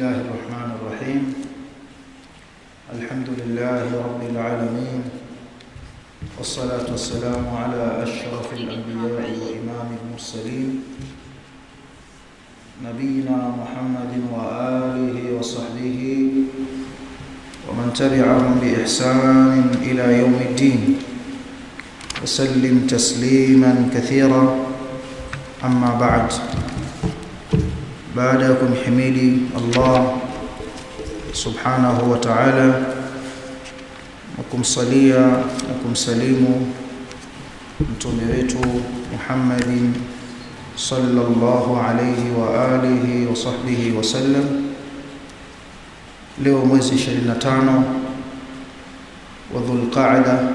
الله الرحمن الرحيم الحمد لله رب العالمين والصلاة والسلام على أشرف الأنبياء وإمام المرسلين نبينا محمد وآله وصحبه ومن تبعهم بإحسان إلى يوم الدين وسلم تسليما كثيرا أما بعد baada ya kumhimidi Allah subhanahu wa ta'ala na kumsalia na kumsalimu mtume wetu Muhammadin sallallahu alayhi wa alihi wa sahbihi wa sallam. Leo mwezi 25 wa Dhulqa'da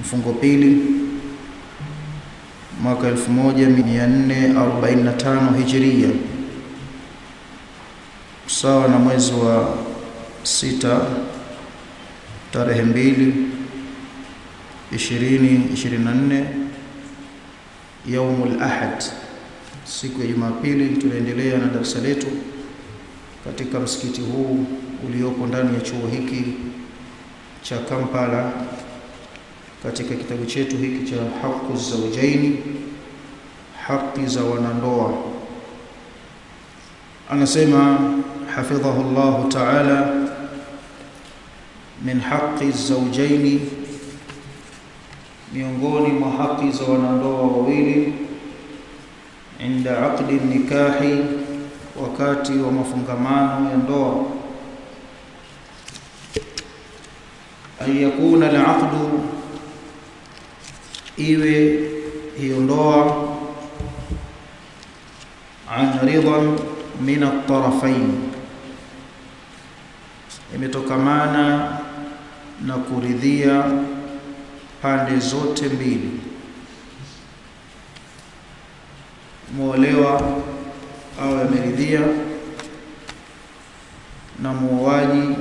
mfungo pili mwaka 1445 Hijria sawa na mwezi wa sita tarehe mbili ishirini ishirini na nne yaumul ahad. Siku ya Jumapili tunaendelea na darasa letu katika msikiti huu ulioko ndani ya chuo hiki cha Kampala katika kitabu chetu hiki cha haqu zawjaini haki za wanandoa. Anasema hafidhahu Allah ta'ala min haqi zawjaini miongoni mwa haki za wanandoa wawili inda aqdi nikahi wakati wa mafungamano ya ndoa. An yakuna al-aqdu iwe hiyo ndoa an ridan min at-tarafayn. Imetokamana na kuridhia pande zote mbili. Muolewa au ameridhia na muoaji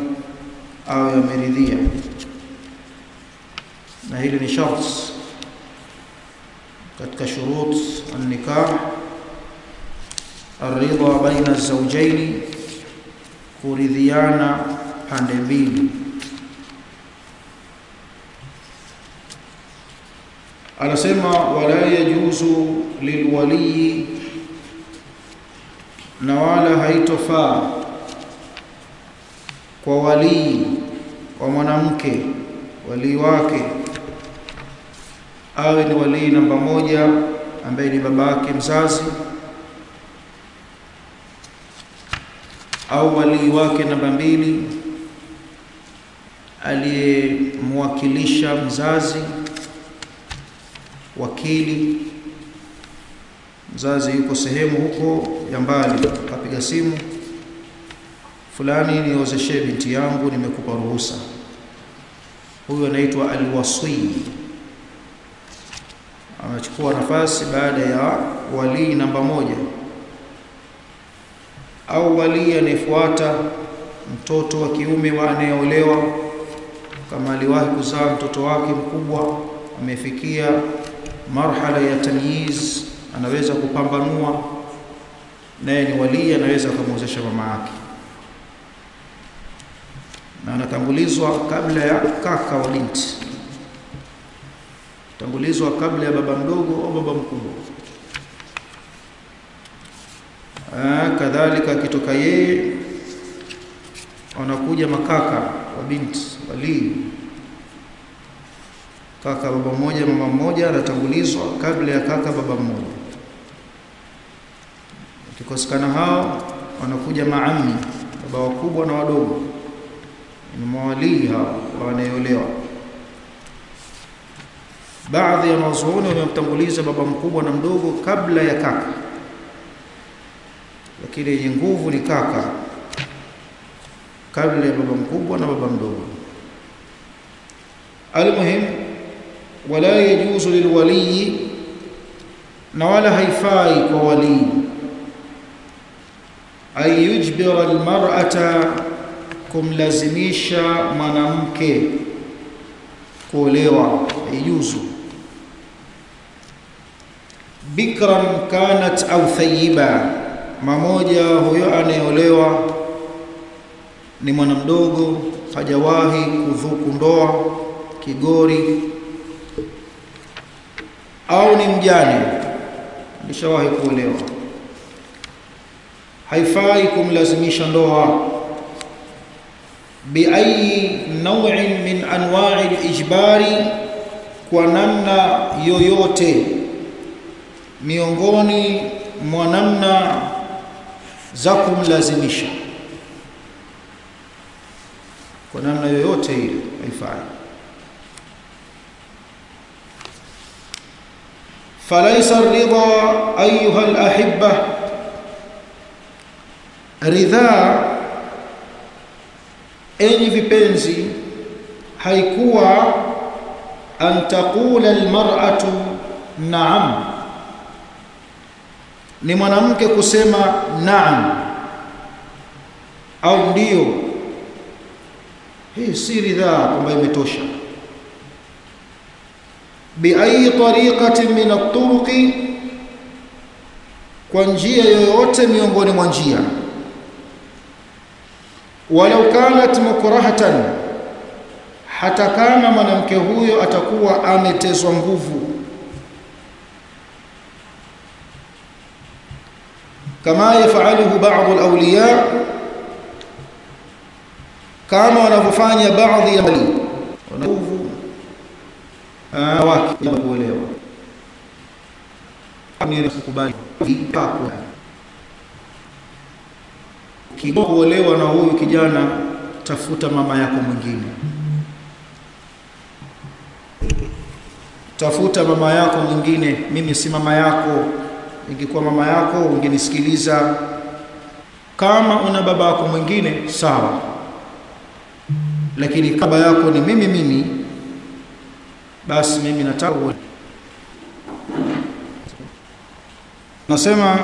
au ameridhia. Na hili ni sharti katika shurut an-nikah ar-ridha baina az-zawjayn kuridhiana pande mbili. Anasema wala yajuzu lilwali na wala haitofaa kwa walii wa mwanamke walii wake awe ni walii namba moja ambaye ni baba yake mzazi au walii wake namba mbili aliyemwakilisha mzazi wakili mzazi yuko sehemu huko ya mbali kapiga simu fulani niozeshe binti yangu nimekupa ruhusa. Huyo anaitwa alwasi amechukua nafasi baada ya walii namba moja. Au walii anayefuata mtoto wa kiume wa anayeolewa kama aliwahi kuzaa mtoto wake mkubwa amefikia marhala ya tamyiz anaweza kupambanua naye ni walii anaweza kumwezesha mama yake. Na anatangulizwa kabla ya kaka wa binti tangulizwa kabla ya baba mdogo au baba mkubwa. Ah kadhalika akitoka yeye wanakuja makaka wa binti walii kaka baba mmoja mama mmoja anatangulizwa kabla ya kaka baba mmoja. Akikosekana hao wanakuja maami baba wakubwa na wadogo. Ni mawalii hao wanaolewa baadhi ya wanazuoni wamemtanguliza baba mkubwa na mdogo kabla ya kaka. Lakini yenye nguvu ni kaka kabla ya baba mkubwa na baba mdogo. Almuhim wala yajuzu lilwali na wala haifai kwa walii. Ay yujbira almar'ata kumlazimisha mwanamke kuolewa haijuzu bikran kanat au thayiba. Mamoja huyo anayeolewa ni mwana mdogo hajawahi kudhuku ndoa kigori au ni mjane. Alishawahi kuolewa. Haifai kumlazimisha ndoa. Biayi naw'in min anwa'i al-ijbari kwa namna yoyote miongoni mwa namna za kumlazimisha kwa namna yoyote ile haifai فليس الرضا أيها الأحبة ridhaa enyi vipenzi haikuwa an taqula almar'atu na'am ni mwanamke kusema na'am. Au ndio? Hii si ridhaa kwamba imetosha. Biayi tariqati min at-turuqi kwa njia yoyote miongoni mwa njia. Walau kanat mukrahatan hata kama mwanamke huyo atakuwa ametezwa nguvu kama yafaluhu ba'd al-awliya kama wanavyofanya baadhi ya wali wake kuelewa. Ni kukubali kuolewa na huyu kijana tafuta mama yako mwingine. Tafuta mama yako mwingine mimi si mama yako ingekuwa mama yako ungenisikiliza. Kama una baba yako mwingine sawa. Lakini baba yako ni mimi mimi basi mimi nataka nasema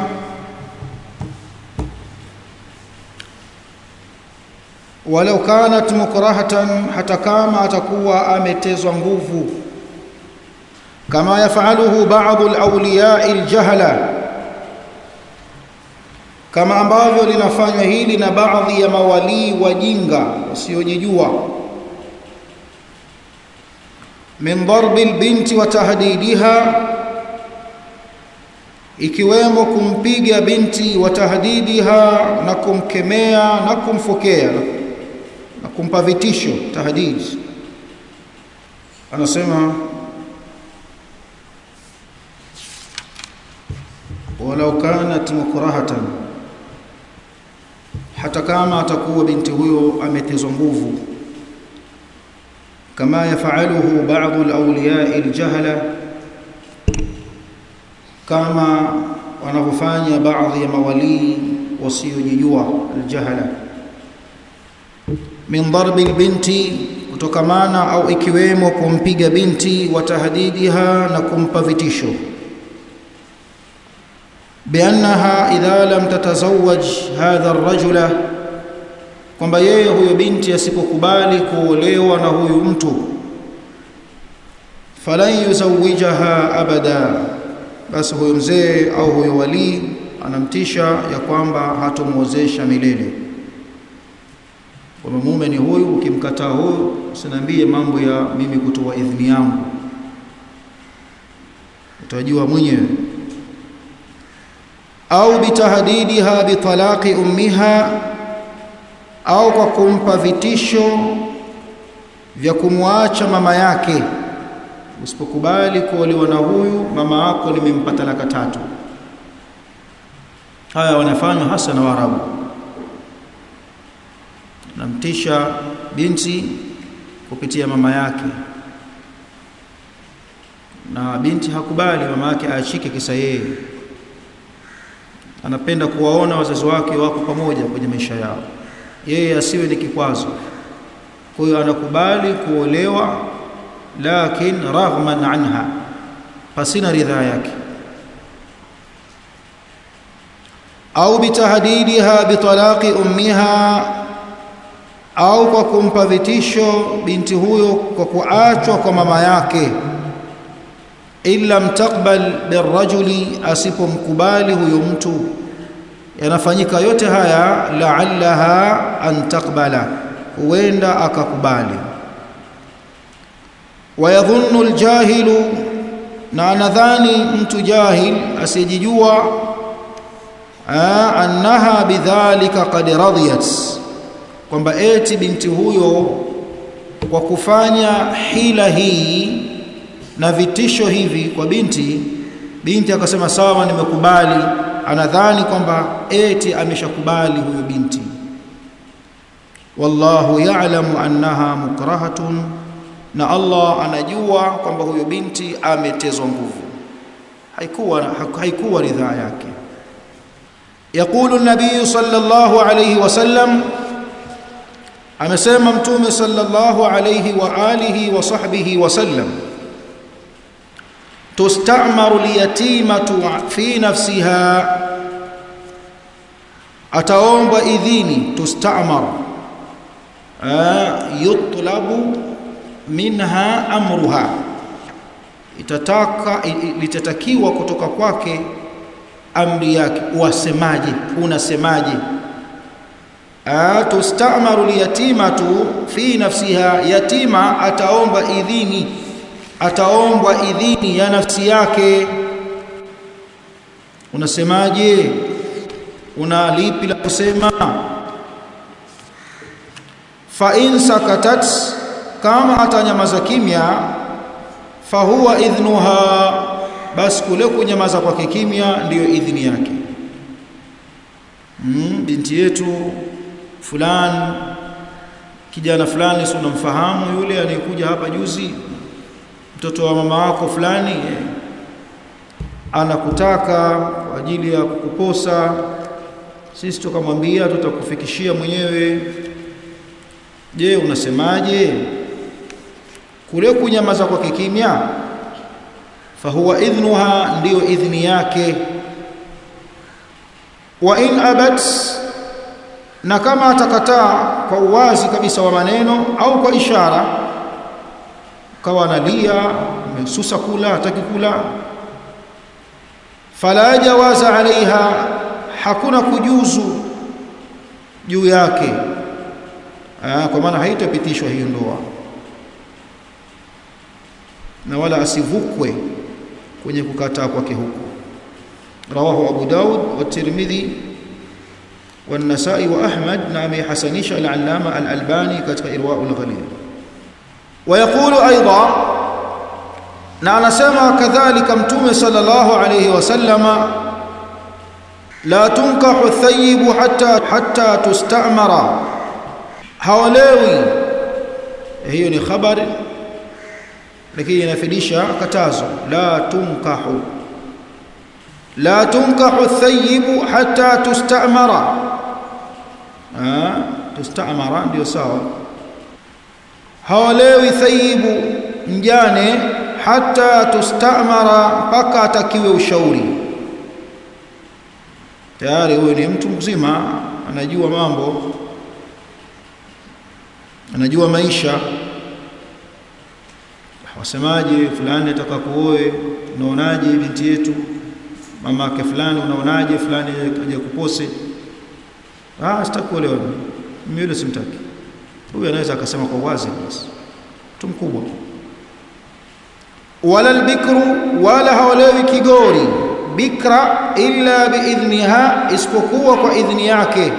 walau kanat mukrahatan hata kama atakuwa ametezwa nguvu. Kama yafaluhu baadhi al-awliya al-jahala kama ambavyo linafanywa hili na baadhi ya mawalii wajinga wasiojijua min darbi al-binti wa tahdidiha ikiwemo kumpiga binti wa tahdidiha na kumkemea na kumfokea na kumpa vitisho tahdidi anasema walau kanat mukrahatan hata kama atakuwa binti huyo ametezwa nguvu. Kama yafaluhu baadhi ya auliyai al-jahala kama wanavyofanya baadhi ya mawalii wasiojijua al-jahala min darbi albinti kutokamana au ikiwemo kumpiga binti wa tahdidiha na kumpa vitisho biannaha idha lam tatazawwaj hadha ar-rajula kwamba yeye huyo binti asipokubali kuolewa na huyu mtu falan yuzawijaha abada basi huyo mzee au huyo wali anamtisha ya kwamba hatomwozesha milele. Kwamba mume ni huyu ukimkataa huyu usiniambie mambo ya mimi kutoa idhini yangu. Utajua mwenyewe au bitahdidiha bitalaqi ummiha au kwa kumpa vitisho vya kumwacha mama yake. Usipokubali kuolewa na huyu mama yako nimempa talaka tatu. Haya wanafanywa hasa na warabu namtisha binti kupitia mama yake. Na binti hakubali mama yake aachike kisa yeye anapenda kuwaona wazazi wake wako pamoja kwenye maisha yao. Yeye asiwe ni kikwazo. Kwa hiyo anakubali kuolewa lakin raghman anha pasina ridhaa yake. Au bitahdidiha bitalaqi ummiha au kwa kumpa vitisho binti huyo kwa kuachwa kwa mama yake illa mtaqbal birrajuli asipomkubali huyo mtu yanafanyika yote haya la'allaha an taqbala huenda akakubali. Wayadhunnu aljahilu na anadhani mtu jahil asijijua annaha bidhalika qad radiyat kwamba eti binti huyo kwa kufanya hila hii na vitisho hivi kwa binti, binti akasema sawa, nimekubali. Anadhani kwamba eti ameshakubali huyo binti. Wallahu ya'lamu annaha mukrahatun, na Allah anajua kwamba huyo binti ametezwa nguvu, haikuwa haikuwa ridhaa yake. Yaqulu an-nabiy sallallahu alayhi wasallam amesema mtume sallallahu alayhi wa alihi wa sahbihi wasallam tustamaru lyatimatu fi nafsiha. Ataomba idhini tustamaru. Yutlabu minha amruha. Itataka litatakiwa kutoka kwake amri yake. Wasemaje unasemaje? Tustamaru lyatimatu fi nafsiha. Yatima ataomba idhini ataombwa idhini ya nafsi yake. Unasemaje? Una lipi la kusema? Fa in sakatat kama atanyamaza kimya fa huwa idhnuha basi kule kunyamaza kwake kimya ndiyo idhini yake. Mm, binti yetu fulani kijana fulani si unamfahamu yule anayekuja hapa juzi mtoto wa mama wako fulani eh, anakutaka kwa ajili ya kukuposa. Sisi tukamwambia tutakufikishia mwenyewe. Je unasemaje? Kule kunyamaza kwa kimya fahuwa idhnuha ndiyo idhni yake. Wa in abat na kama atakataa kwa uwazi kabisa wa maneno au kwa ishara kawa analia amesusa kula hataki kula fala jawaza alaiha hakuna kujuzu juu yake Aa, kwa maana haitapitishwa hiyo ndoa na wala asivukwe kwenye kukataa kwake huko rawahu abu daud wa tirmidhi والنسائي وأحمد نعم حسنيش العلامة الألباني كتك إرواء الغليل ويقول أيضا نعم سما كذلك امتوم صلى الله عليه وسلم لا تنكح الثيب حتى, حتى تستعمر هولوي هي خبر لكي ينفدش كتاز لا تنكح لا تنكح الثيب حتى تستعمر ها؟ تستعمر ديو ساو hawalewi thayibu mjane hata tustamara mpaka atakiwe ushauri. Tayari huyu ni mtu mzima anajua mambo anajua maisha. Wasemaje fulani ataka kuoe unaonaje binti yetu? Mama yake fulani unaonaje fulani aje kupose ah sitakuolewa mimi yule simtaki huyu anaweza akasema kwa wazi basi mtu mkubwa wala albikru wala hawalewi kigori bikra illa biidhniha isipokuwa kwa idhni yake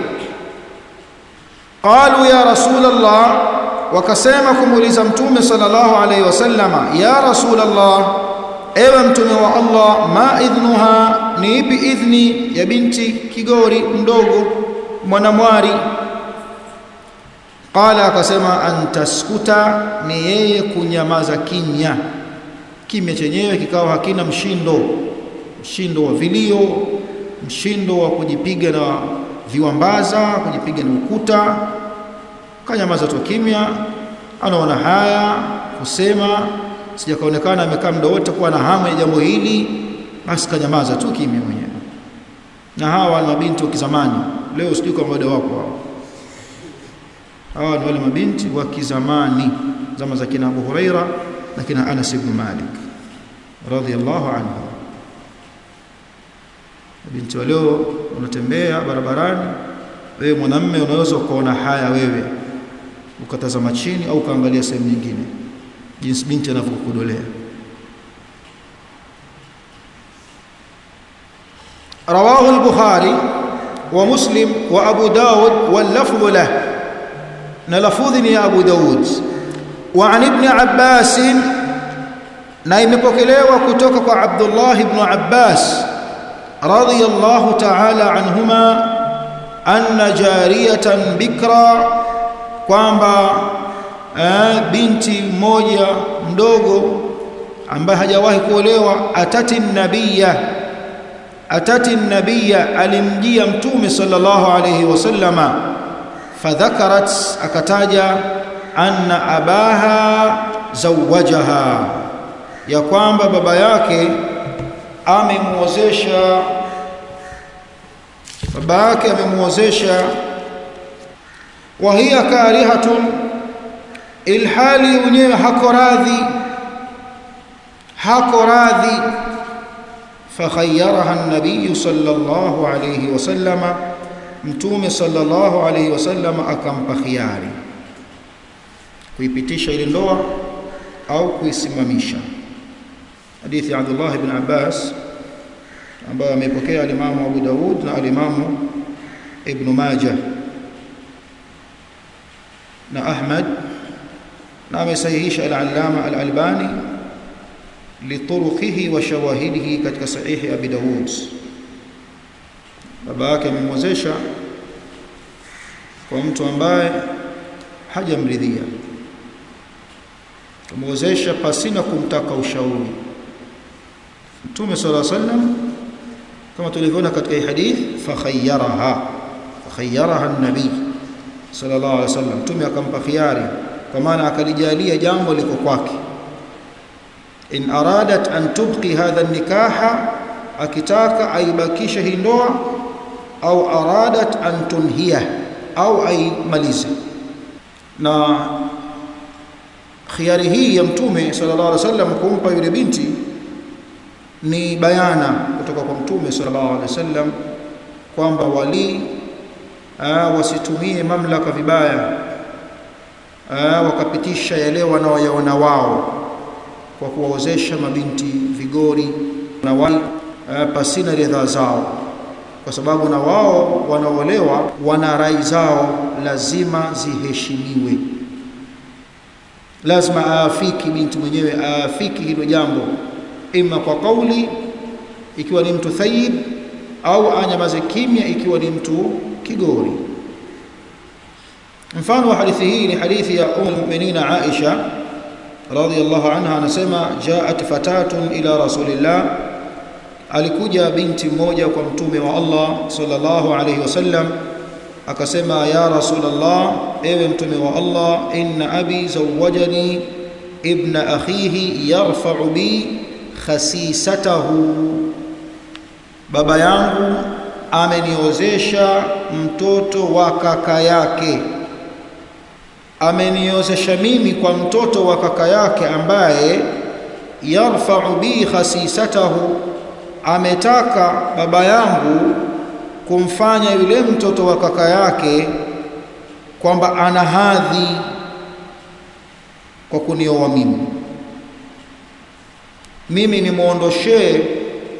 qalu ya rasulullah wakasema kumuuliza mtume sallallahu alayhi wasallama ya rasulullah ewe mtume wa Allah ma idhnuha ni ipi idhni ya binti kigori mdogo mwanamwari qala akasema antaskuta ni yeye kunyamaza kimya. Kimya chenyewe kikawa hakina mshindo. Mshindo wa vilio mshindo wa kujipiga na viwambaza kujipiga na ukuta. Kanyamaza tu kimya. Anaona haya kusema sijakaonekana amekaa muda wote kuwa na hamu ya jambo hili basi kanyamaza tu kimya mwenyewe. Na hawa ni mabinti wa kizamani. Leo sijui kwa muda wako hao hawa ni wale mabinti wa kizamani zama za kina Abu Huraira na kina Anas ibn Malik radhiyallahu anhu binti wa leo unatembea barabarani wewe mwanamme unaweza ukaona haya wewe ukatazama chini au ukaangalia sehemu nyingine jinsi binti anavyokudolea رواه البخاري ومسلم وأبو داود واللفظ له na lafudhi ni ya Abu Daud. Wa an ibn Abbas na imepokelewa kutoka kwa Abdullah ibn Abbas radiyallahu ta'ala anhuma anna jariyatan bikra kwamba eh, binti mmoja mdogo ambaye hajawahi kuolewa atati nabiyya atati nabiyya alimjia mtume sallallahu alayhi wasallama fadhakarat akataja anna abaha zawajaha ya kwamba baba yake amemuozesha baba yake amemuozesha wa hiya karihatun ilhali mwenyewe hako radhi hako radhi fakhayyaraha an-nabiy sallallahu alayhi wasallama mtume sallallahu alayhi wasallama akampa khiari kuipitisha ile ndoa au kuisimamisha hadithi ya Abdullah ibn Abbas ambayo amepokea al-Imam Abu Dawud na al-Imam Ibn Majah na Ahmad na amesahihisha al-Allama al-Albani wa shawahidihi katika sahihi Abi Dawud baba yake amemwezesha kwa mtu ambaye hajamridhia, kumwozesha pasina kumtaka ushauri. Mtume sala sallam kama tulivyoona katika hii hadith, fakhayyaraha fakhayyaraha an-nabii sallallahu alaihi wasallam, Mtume akampa khiari, kwa maana akalijalia jambo liko kwake. In aradat an tubqi hadha an-nikaha, akitaka aibakishe hii ndoa au aradat an tunhiya au aimalize. Na khiari hii ya mtume sallallahu alaihi wasallam kumpa yule binti ni bayana kutoka kwa mtume sallallahu alaihi wasallam kwamba wali aa, wasitumie mamlaka vibaya aa, wakapitisha yale wanaoyaona wao kwa kuwaozesha mabinti vigori na wali pasina ridhaa zao kwa sababu na wao wanaolewa wana rai zao lazima ziheshimiwe. Lazima aafiki binti mwenyewe aafiki hilo jambo. Ima kwa kauli ikiwa ni mtu thayib au anyamaze kimya ikiwa ni mtu kigori. Mfano wa hadithi hii ni hadithi ya umm mu'minina Aisha radhiyallahu anha anasema jaat fatatun ila rasulillah alikuja binti mmoja kwa mtume wa Allah sallallahu alayhi wasallam akasema ya rasulullah ewe mtume wa Allah inna abi zawajani ibna akhihi yarfa'u bi khasisatahu. Baba yangu ameniozesha mtoto wa kaka yake. Ameniozesha mimi kwa mtoto wa kaka yake ambaye yarfa'u bi khasisatahu ametaka baba yangu kumfanya yule mtoto wa kaka yake kwamba ana hadhi kwa kunioa mimi. Mimi nimwondoshee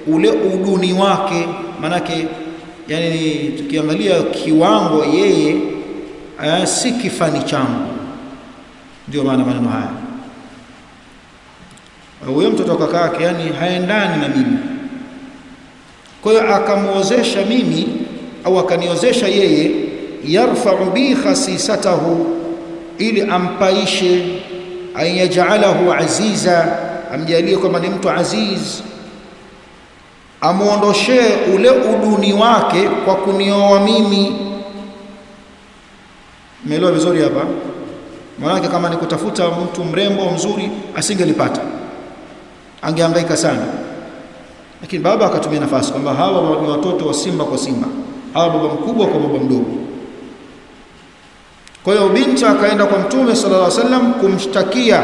ule uduni wake manake yani tukiangalia kiwango yeye uh, si kifani changu. Ndio maana maneno haya. Huyo mtoto wa kaka yake yani haendani na mimi kwa hiyo akamwozesha mimi au akaniozesha yeye yarfa'u bi khasisatahu ili ampaishe ayajalahu aziza amjalie kwamba ni mtu aziz. Amuondoshee ule uduni wake kwa kunioa mimi. Umeelewa vizuri hapa? Maanake kama ni kutafuta mtu mrembo mzuri asingelipata. Angehangaika sana lakini baba akatumia nafasi kwamba hawa ni watoto wa simba kwa simba. Hawa baba mkubwa kwa baba mdogo. Kwa hiyo binti akaenda kwa mtume sallallahu alaihi wasallam kumshtakia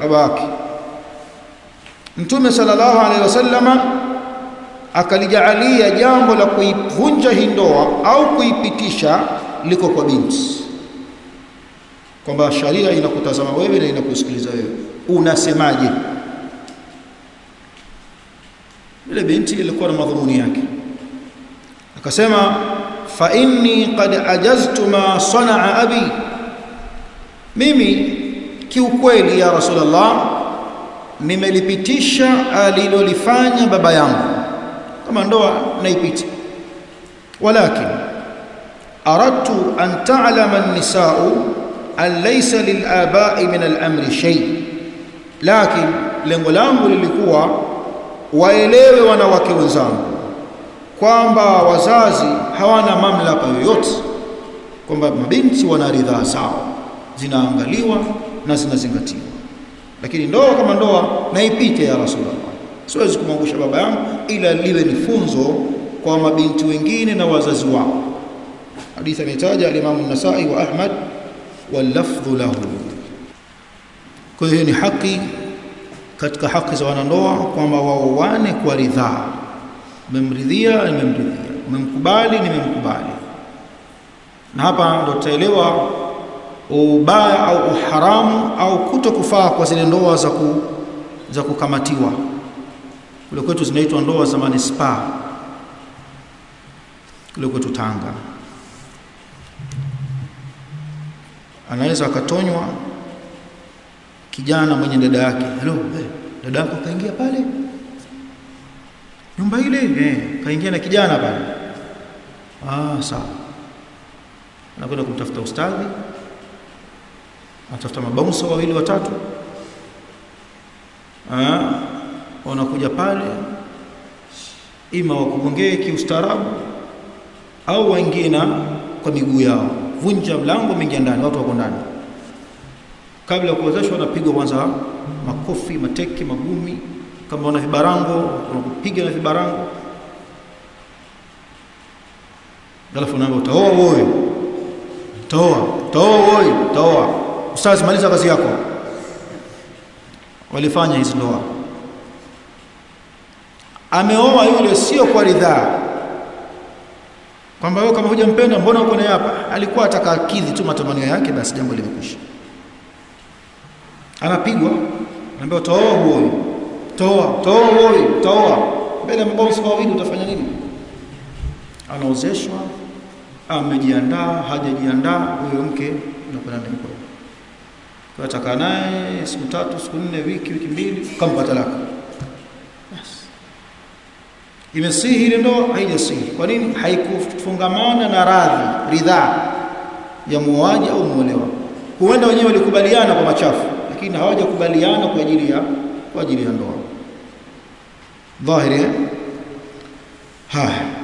baba yake. Mtume sallallahu alaihi wasallam akalijaalia jambo la kuivunja hii ndoa au kuipitisha liko kwa binti. Kwamba sharia inakutazama wewe na inakusikiliza wewe. Unasemaje ile binti ilikuwa na madhumuni yake. Akasema fa inni qad ajaztu ma sanaa abi. Mimi kiukweli ya rasulullah nimelipitisha alilolifanya baba yangu. Kama ndoa naipita. Walakin aradtu an ta'lama an-nisa'u an laysa lil-aba'i min al-amri shay. Lakin lengo langu lilikuwa waelewe wanawake wenzangu kwamba wazazi hawana mamlaka yoyote kwamba mabinti wana ridhaa zao zinaangaliwa na zinazingatiwa. Lakini ndoa kama ndoa naipite ya rasulullah. Siwezi kumwangusha baba yangu ila liwe ni funzo kwa mabinti wengine na wazazi wao. Hadithi ametaja al-Imam an-Nasa'i wa Ahmad wal lafdhu lahu. Kwa hiyo ni haki katika haki za wanandoa kwamba waoane kwa ridhaa memridhia nimemridhia. Memkubali nimemkubali. Na hapa ndo tutaelewa ubaya au uharamu au kuto kufaa kwa zile ndoa za ku, za kukamatiwa. Kule kwetu zinaitwa ndoa za manispaa. Kule kwetu Tanga. Anaweza akatonywa kijana mwenye dada yake. Hello hey, dada yako kaingia pale. Nyumba ile eh kaingia na kijana pale. Ah sawa. Anakwenda kumtafuta ustadhi. Anatafuta mabaunsa wawili watatu. Ah wanakuja pale. Ima wakugongee kiustaarabu au waingie na kwa miguu yao. Vunja mlango mingia ndani watu wako ndani kabla ya kuwezeshwa wanapigwa kwanza makofi mateke magumi. Kama wana vibarango wanakupiga na vibarango. Alafu naomba utaoa wewe. Toa toa wewe toa ustazi maliza kazi yako. Walifanya hizo ndoa. Ameoa yule sio kwa ridhaa. Kwamba wewe kama hujampenda mbona uko naye hapa? Alikuwa atakakidhi tu matamanio yake basi jambo limekwisha anapigwa. Anambia toa uone toa toa uone toa. Mbele ya mabosi wawili utafanya nini? Anaozeshwa amejiandaa hajajiandaa huyo mke unakwenda naye kwa atakaa naye siku tatu siku nne wiki wiki mbili kampa talaka. Imesihi ile ndoa? Haijasihi. Kwa nini? Haikufungamana na radhi ridhaa ya muoaji au muolewa. Huenda wenyewe walikubaliana kwa machafu lakini hawajakubaliana kwa ajili ya kwa ajili ya ndoa. Dhahiri eh? haya.